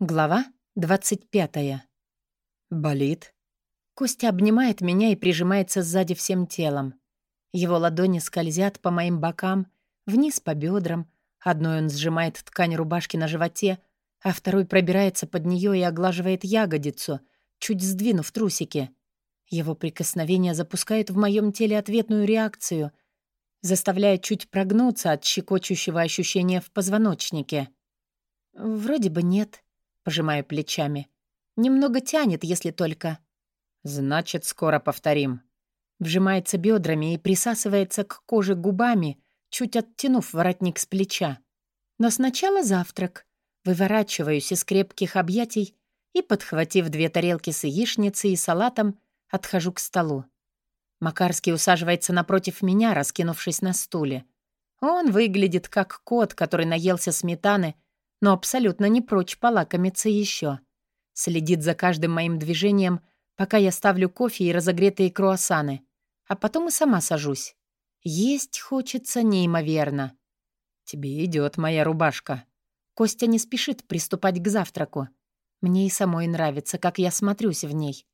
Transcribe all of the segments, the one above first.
Глава 25. «Болит?» Костя обнимает меня и прижимается сзади всем телом. Его ладони скользят по моим бокам, вниз по бедрам. Одной он сжимает ткань рубашки на животе, а второй пробирается под нее и оглаживает ягодицу, чуть сдвинув трусики. Его прикосновение запускает в моем теле ответную реакцию, заставляя чуть прогнуться от щекочущего ощущения в позвоночнике. Вроде бы нет. Пожимаю плечами. Немного тянет, если только. Значит, скоро повторим. Вжимается бедрами и присасывается к коже губами, чуть оттянув воротник с плеча. Но сначала завтрак. Выворачиваюсь из крепких объятий и, подхватив две тарелки с яичницей и салатом, отхожу к столу. Макарский усаживается напротив меня, раскинувшись на стуле. Он выглядит как кот, который наелся сметаны но абсолютно не прочь полакомиться еще. Следит за каждым моим движением, пока я ставлю кофе и разогретые круассаны, а потом и сама сажусь. Есть хочется неимоверно. «Тебе идет моя рубашка». Костя не спешит приступать к завтраку. Мне и самой нравится, как я смотрюсь в ней.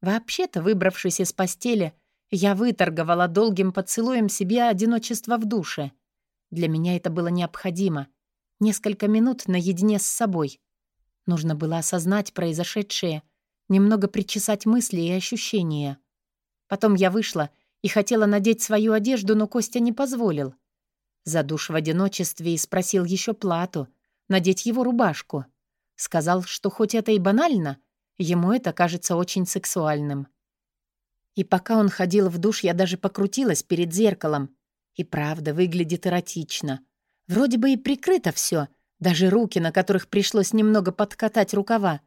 Вообще-то, выбравшись из постели, я выторговала долгим поцелуем себе одиночество в душе. Для меня это было необходимо — Несколько минут наедине с собой. Нужно было осознать произошедшее, немного причесать мысли и ощущения. Потом я вышла и хотела надеть свою одежду, но Костя не позволил. За душ в одиночестве и спросил еще плату, надеть его рубашку. Сказал, что хоть это и банально, ему это кажется очень сексуальным. И пока он ходил в душ, я даже покрутилась перед зеркалом. И правда, выглядит эротично. Вроде бы и прикрыто все, даже руки, на которых пришлось немного подкатать рукава.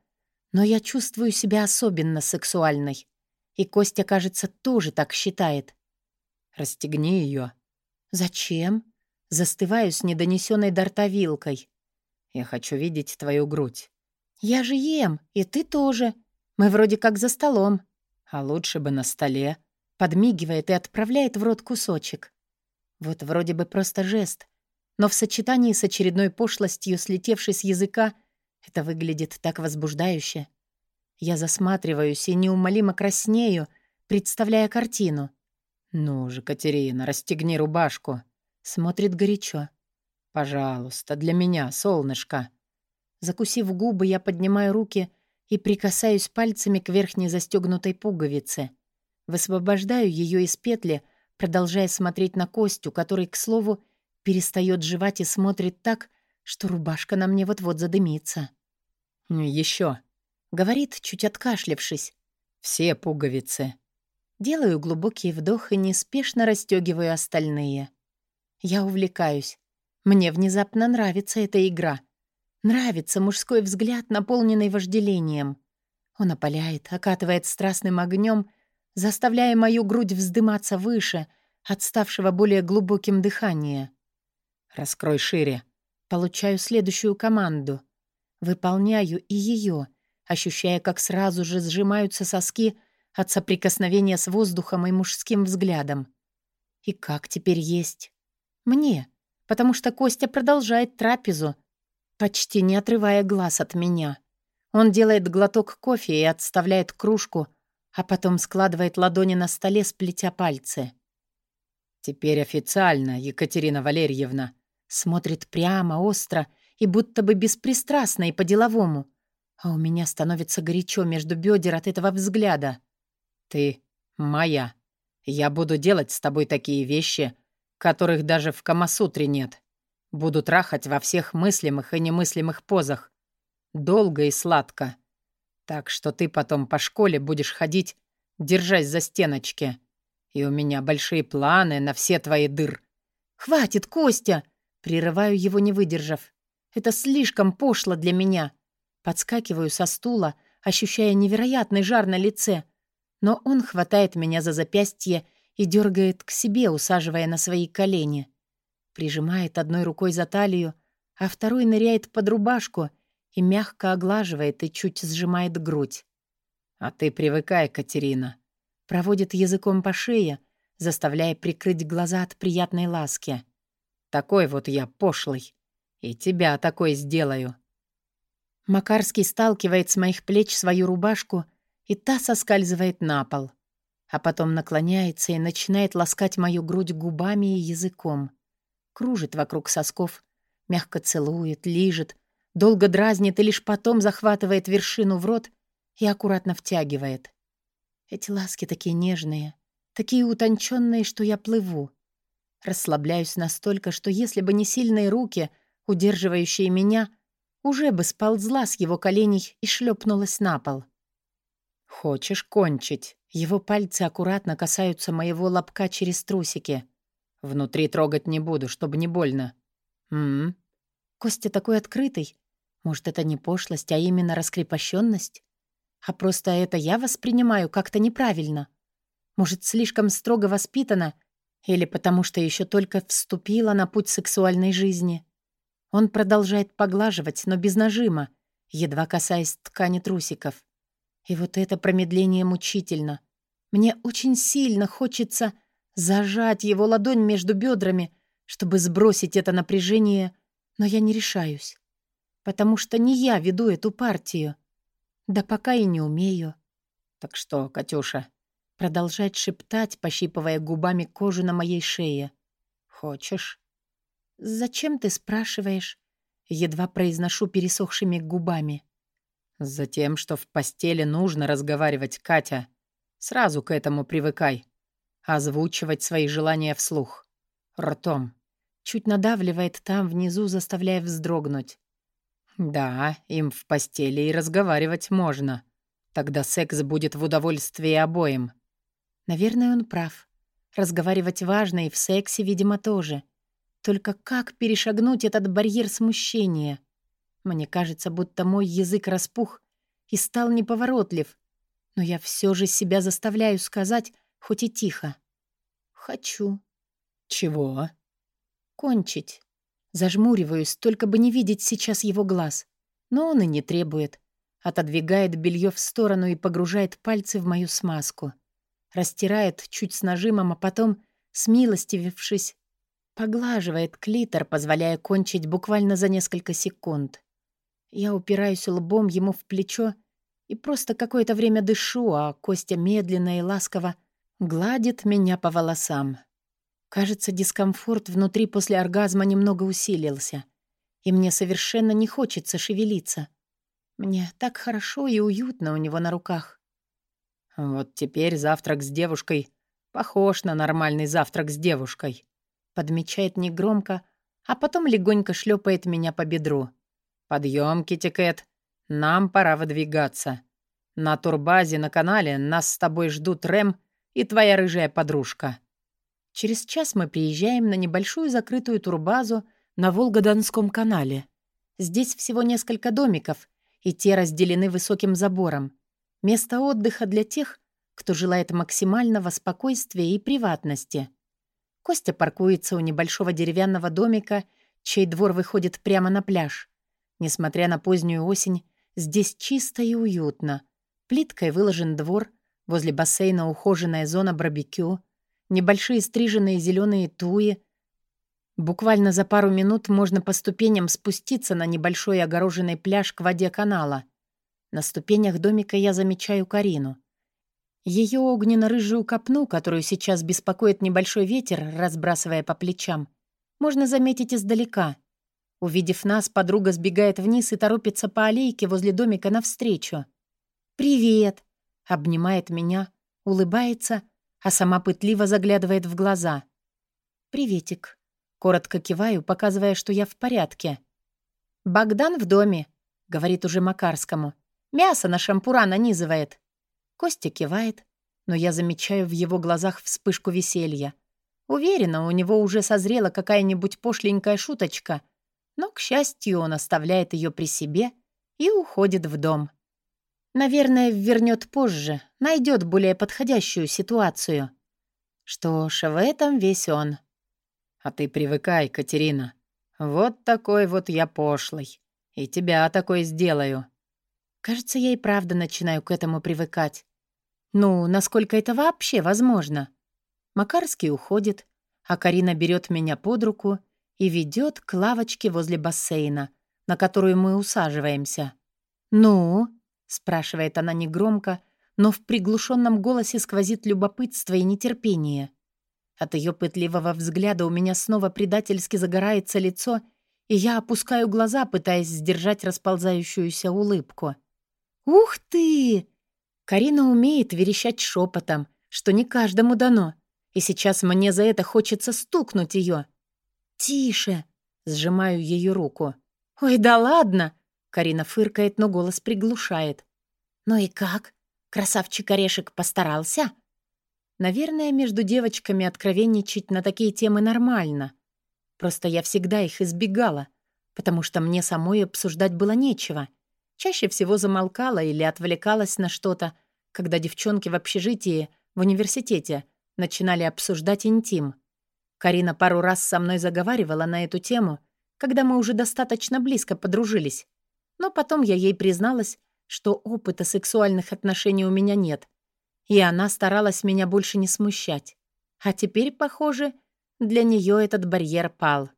Но я чувствую себя особенно сексуальной. И Костя, кажется, тоже так считает. «Расстегни ее. «Зачем?» Застываю с недонесенной до рта вилкой. «Я хочу видеть твою грудь». «Я же ем, и ты тоже. Мы вроде как за столом». «А лучше бы на столе». Подмигивает и отправляет в рот кусочек. Вот вроде бы просто жест, но в сочетании с очередной пошлостью, слетевшей с языка, это выглядит так возбуждающе. Я засматриваюсь и неумолимо краснею, представляя картину. «Ну же, Катерина, расстегни рубашку». Смотрит горячо. «Пожалуйста, для меня, солнышко». Закусив губы, я поднимаю руки и прикасаюсь пальцами к верхней застегнутой пуговице. Высвобождаю ее из петли, продолжая смотреть на Костю, который, к слову, Перестает жевать и смотрит так, что рубашка на мне вот-вот задымится. «Еще», — говорит, чуть откашлявшись. «Все пуговицы». Делаю глубокий вдох и неспешно расстегиваю остальные. Я увлекаюсь. Мне внезапно нравится эта игра. Нравится мужской взгляд, наполненный вожделением. Он опаляет, окатывает страстным огнем, заставляя мою грудь вздыматься выше, от ставшего более глубоким дыхания. «Раскрой шире». Получаю следующую команду. Выполняю и ее, ощущая, как сразу же сжимаются соски от соприкосновения с воздухом и мужским взглядом. И как теперь есть? Мне, потому что Костя продолжает трапезу, почти не отрывая глаз от меня. Он делает глоток кофе и отставляет кружку, а потом складывает ладони на столе, сплетя пальцы. «Теперь официально, Екатерина Валерьевна», Смотрит прямо, остро и будто бы беспристрастно и по-деловому. А у меня становится горячо между бедер от этого взгляда. «Ты моя. Я буду делать с тобой такие вещи, которых даже в Камасутре нет. Буду трахать во всех мыслимых и немыслимых позах. Долго и сладко. Так что ты потом по школе будешь ходить, держась за стеночки. И у меня большие планы на все твои дыр». «Хватит, Костя!» Прерываю его, не выдержав. Это слишком пошло для меня. Подскакиваю со стула, ощущая невероятный жар на лице. Но он хватает меня за запястье и дергает к себе, усаживая на свои колени. Прижимает одной рукой за талию, а второй ныряет под рубашку и мягко оглаживает и чуть сжимает грудь. «А ты привыкай, Катерина». Проводит языком по шее, заставляя прикрыть глаза от приятной ласки. Такой вот я пошлый. И тебя такой сделаю». Макарский сталкивает с моих плеч свою рубашку, и та соскальзывает на пол. А потом наклоняется и начинает ласкать мою грудь губами и языком. Кружит вокруг сосков, мягко целует, лижет, долго дразнит и лишь потом захватывает вершину в рот и аккуратно втягивает. Эти ласки такие нежные, такие утонченные, что я плыву. Расслабляюсь настолько, что если бы не сильные руки, удерживающие меня, уже бы сползла с его коленей и шлепнулась на пол. «Хочешь кончить?» Его пальцы аккуратно касаются моего лобка через трусики. «Внутри трогать не буду, чтобы не больно». «М-м». Костя такой открытый. Может, это не пошлость, а именно раскрепощенность? А просто это я воспринимаю как-то неправильно. Может, слишком строго воспитана или потому что еще только вступила на путь сексуальной жизни. Он продолжает поглаживать, но без нажима, едва касаясь ткани трусиков. И вот это промедление мучительно. Мне очень сильно хочется зажать его ладонь между бедрами, чтобы сбросить это напряжение, но я не решаюсь. Потому что не я веду эту партию. Да пока и не умею. Так что, Катюша, продолжать шептать, пощипывая губами кожу на моей шее. «Хочешь?» «Зачем ты спрашиваешь?» Едва произношу пересохшими губами. «Затем, что в постели нужно разговаривать, Катя. Сразу к этому привыкай. Озвучивать свои желания вслух. Ртом». Чуть надавливает там внизу, заставляя вздрогнуть. «Да, им в постели и разговаривать можно. Тогда секс будет в удовольствии обоим. Наверное, он прав. Разговаривать важно и в сексе, видимо, тоже. Только как перешагнуть этот барьер смущения? Мне кажется, будто мой язык распух и стал неповоротлив. Но я все же себя заставляю сказать, хоть и тихо. «Хочу». «Чего?» «Кончить». Зажмуриваюсь, только бы не видеть сейчас его глаз. Но он и не требует. Отодвигает белье в сторону и погружает пальцы в мою смазку растирает чуть с нажимом, а потом, смилостивившись, поглаживает клитор, позволяя кончить буквально за несколько секунд. Я упираюсь лбом ему в плечо и просто какое-то время дышу, а Костя медленно и ласково гладит меня по волосам. Кажется, дискомфорт внутри после оргазма немного усилился, и мне совершенно не хочется шевелиться. Мне так хорошо и уютно у него на руках. Вот теперь завтрак с девушкой похож на нормальный завтрак с девушкой. Подмечает негромко, а потом легонько шлепает меня по бедру. Подъем, Китикет, нам пора выдвигаться. На турбазе на канале нас с тобой ждут Рэм и твоя рыжая подружка. Через час мы приезжаем на небольшую закрытую турбазу на Волгодонском канале. Здесь всего несколько домиков, и те разделены высоким забором. Место отдыха для тех, кто желает максимального спокойствия и приватности. Костя паркуется у небольшого деревянного домика, чей двор выходит прямо на пляж. Несмотря на позднюю осень, здесь чисто и уютно. Плиткой выложен двор, возле бассейна ухоженная зона барбекю, небольшие стриженные зеленые туи. Буквально за пару минут можно по ступеням спуститься на небольшой огороженный пляж к воде канала. На ступенях домика я замечаю Карину. Ее огненно-рыжую копну, которую сейчас беспокоит небольшой ветер, разбрасывая по плечам, можно заметить издалека. Увидев нас, подруга сбегает вниз и торопится по аллейке возле домика навстречу. «Привет!» — обнимает меня, улыбается, а сама пытливо заглядывает в глаза. «Приветик!» — коротко киваю, показывая, что я в порядке. «Богдан в доме!» — говорит уже Макарскому. Мясо на шампура нанизывает». Костя кивает, но я замечаю в его глазах вспышку веселья. Уверена, у него уже созрела какая-нибудь пошленькая шуточка, но, к счастью, он оставляет ее при себе и уходит в дом. Наверное, вернет позже, найдет более подходящую ситуацию. Что ж, в этом весь он. А ты привыкай, Катерина. Вот такой вот я пошлый. И тебя такой сделаю. Кажется, я и правда начинаю к этому привыкать. Ну, насколько это вообще возможно? Макарский уходит, а Карина берет меня под руку и ведет к лавочке возле бассейна, на которую мы усаживаемся. «Ну?» — спрашивает она негромко, но в приглушенном голосе сквозит любопытство и нетерпение. От ее пытливого взгляда у меня снова предательски загорается лицо, и я опускаю глаза, пытаясь сдержать расползающуюся улыбку. «Ух ты!» Карина умеет верещать шепотом, что не каждому дано, и сейчас мне за это хочется стукнуть ее. «Тише!» — сжимаю ее руку. «Ой, да ладно!» — Карина фыркает, но голос приглушает. «Ну и как? Красавчик-орешек постарался?» Наверное, между девочками откровенничать на такие темы нормально. Просто я всегда их избегала, потому что мне самой обсуждать было нечего. Чаще всего замолкала или отвлекалась на что-то, когда девчонки в общежитии, в университете, начинали обсуждать интим. Карина пару раз со мной заговаривала на эту тему, когда мы уже достаточно близко подружились. Но потом я ей призналась, что опыта сексуальных отношений у меня нет, и она старалась меня больше не смущать. А теперь, похоже, для нее этот барьер пал.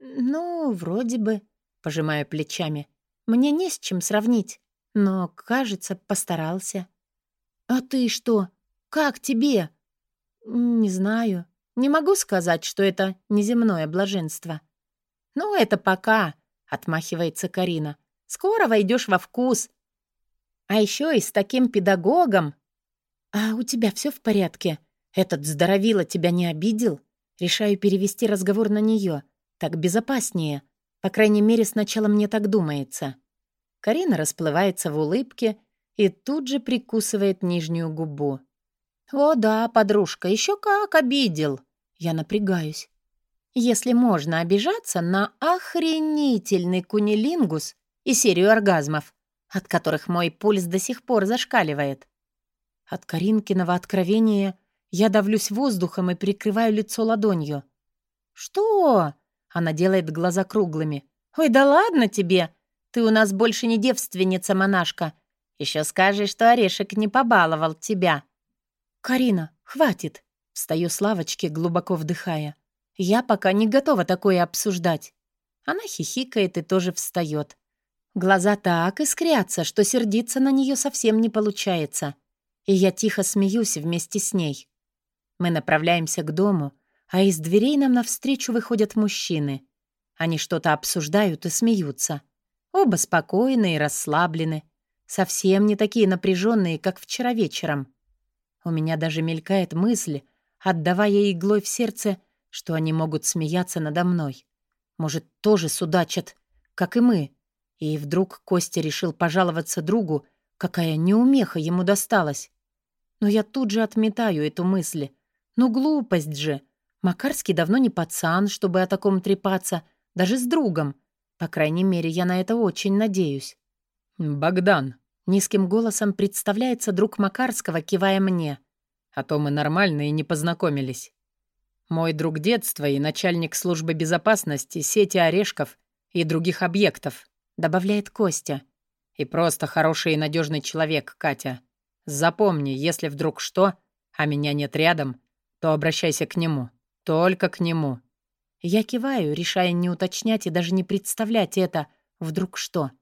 «Ну, вроде бы», — пожимая плечами, — «мне не с чем сравнить, но, кажется, постарался». «А ты что? Как тебе?» «Не знаю. Не могу сказать, что это неземное блаженство». «Ну, это пока», — отмахивается Карина. «Скоро войдешь во вкус. А еще и с таким педагогом «А у тебя все в порядке? Этот здоровило тебя не обидел?» Решаю перевести разговор на нее. Так безопаснее. По крайней мере, сначала мне так думается. Карина расплывается в улыбке и тут же прикусывает нижнюю губу. «О да, подружка, еще как обидел!» Я напрягаюсь. Если можно обижаться на охренительный кунилингус и серию оргазмов, от которых мой пульс до сих пор зашкаливает. От Каринкиного откровения я давлюсь воздухом и прикрываю лицо ладонью. «Что?» — она делает глаза круглыми. «Ой, да ладно тебе! Ты у нас больше не девственница-монашка. Еще скажи, что орешек не побаловал тебя». «Карина, хватит!» — встаю с лавочки, глубоко вдыхая. «Я пока не готова такое обсуждать». Она хихикает и тоже встает. Глаза так искрятся, что сердиться на нее совсем не получается и я тихо смеюсь вместе с ней. Мы направляемся к дому, а из дверей нам навстречу выходят мужчины. Они что-то обсуждают и смеются. Оба спокойны и расслаблены. Совсем не такие напряженные, как вчера вечером. У меня даже мелькает мысль, отдавая иглой в сердце, что они могут смеяться надо мной. Может, тоже судачат, как и мы. И вдруг Костя решил пожаловаться другу, какая неумеха ему досталась. Но я тут же отметаю эту мысль. Ну, глупость же. Макарский давно не пацан, чтобы о таком трепаться, даже с другом. По крайней мере, я на это очень надеюсь. «Богдан», — низким голосом представляется друг Макарского, кивая мне. «А то мы нормально и не познакомились. Мой друг детства и начальник службы безопасности сети орешков и других объектов», — добавляет Костя. «И просто хороший и надежный человек, Катя. Запомни, если вдруг что, а меня нет рядом, то обращайся к нему. Только к нему». Я киваю, решая не уточнять и даже не представлять это. Вдруг что?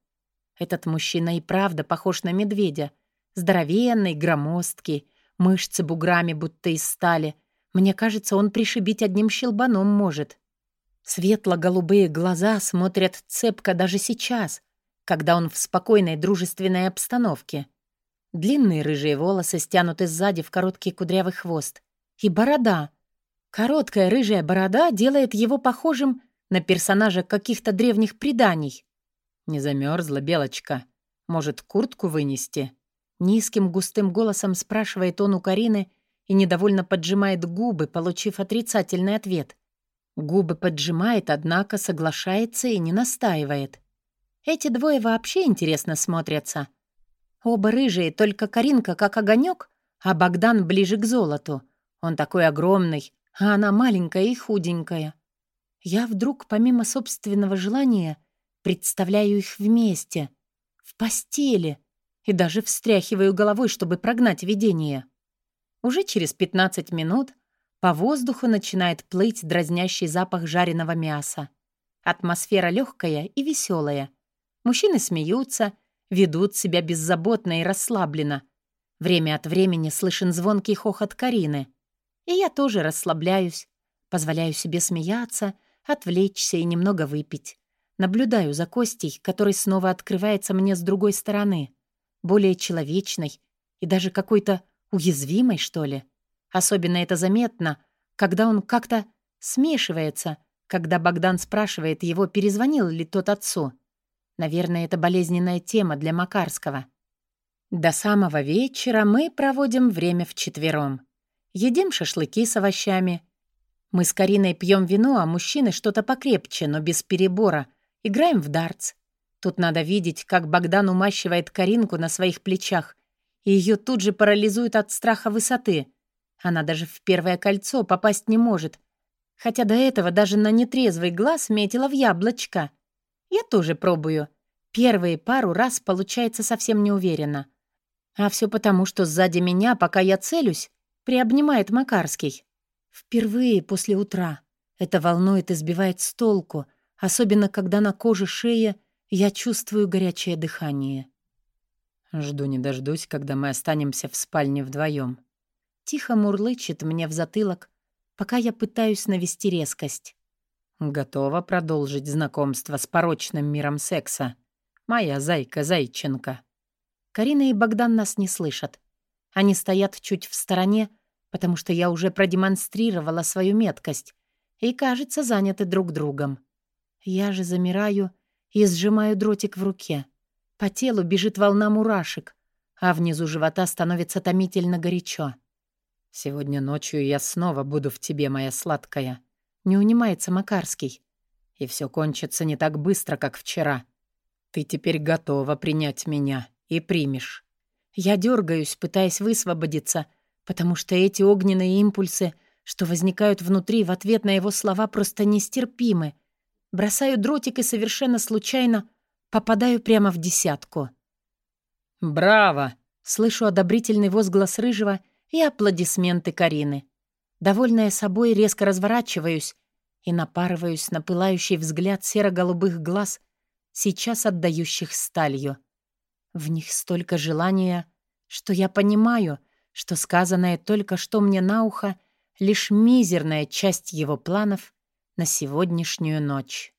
Этот мужчина и правда похож на медведя. Здоровенный, громоздкий, мышцы буграми будто из стали. Мне кажется, он пришибить одним щелбаном может. Светло-голубые глаза смотрят цепко даже сейчас, когда он в спокойной дружественной обстановке. Длинные рыжие волосы стянуты сзади в короткий кудрявый хвост. И борода. Короткая рыжая борода делает его похожим на персонажа каких-то древних преданий. «Не замерзла, Белочка? Может, куртку вынести?» Низким густым голосом спрашивает он у Карины и недовольно поджимает губы, получив отрицательный ответ. Губы поджимает, однако соглашается и не настаивает. Эти двое вообще интересно смотрятся — Оба рыжие, только Каринка как огонек, а Богдан ближе к золоту. Он такой огромный, а она маленькая и худенькая. Я вдруг, помимо собственного желания, представляю их вместе, в постели, и даже встряхиваю головой, чтобы прогнать видение. Уже через 15 минут по воздуху начинает плыть дразнящий запах жареного мяса. Атмосфера легкая и веселая. Мужчины смеются — ведут себя беззаботно и расслабленно. Время от времени слышен звонкий хохот Карины. И я тоже расслабляюсь, позволяю себе смеяться, отвлечься и немного выпить. Наблюдаю за Костей, который снова открывается мне с другой стороны, более человечной и даже какой-то уязвимой, что ли. Особенно это заметно, когда он как-то смешивается, когда Богдан спрашивает его, перезвонил ли тот отцу. Наверное, это болезненная тема для Макарского. До самого вечера мы проводим время вчетвером. Едим шашлыки с овощами. Мы с Кариной пьем вино, а мужчины что-то покрепче, но без перебора. Играем в дартс. Тут надо видеть, как Богдан умащивает Каринку на своих плечах, и ее тут же парализует от страха высоты. Она даже в первое кольцо попасть не может, хотя до этого даже на нетрезвый глаз метила в яблочко. Я тоже пробую. Первые пару раз получается совсем неуверенно. А все потому, что сзади меня, пока я целюсь, приобнимает Макарский. Впервые после утра. Это волнует и сбивает с толку, особенно когда на коже шеи я чувствую горячее дыхание. Жду не дождусь, когда мы останемся в спальне вдвоем. Тихо мурлычет мне в затылок, пока я пытаюсь навести резкость. Готова продолжить знакомство с порочным миром секса. Моя зайка-зайченка. Карина и Богдан нас не слышат. Они стоят чуть в стороне, потому что я уже продемонстрировала свою меткость и, кажется, заняты друг другом. Я же замираю и сжимаю дротик в руке. По телу бежит волна мурашек, а внизу живота становится томительно горячо. «Сегодня ночью я снова буду в тебе, моя сладкая», — не унимается Макарский. «И все кончится не так быстро, как вчера. Ты теперь готова принять меня и примешь». Я дергаюсь, пытаясь высвободиться, потому что эти огненные импульсы, что возникают внутри в ответ на его слова, просто нестерпимы. Бросаю дротик и совершенно случайно попадаю прямо в десятку. «Браво!» — слышу одобрительный возглас Рыжего и аплодисменты Карины. Довольная собой, резко разворачиваюсь и напарываюсь на пылающий взгляд серо-голубых глаз, сейчас отдающих сталью. В них столько желания, что я понимаю, что сказанное только что мне на ухо — лишь мизерная часть его планов на сегодняшнюю ночь.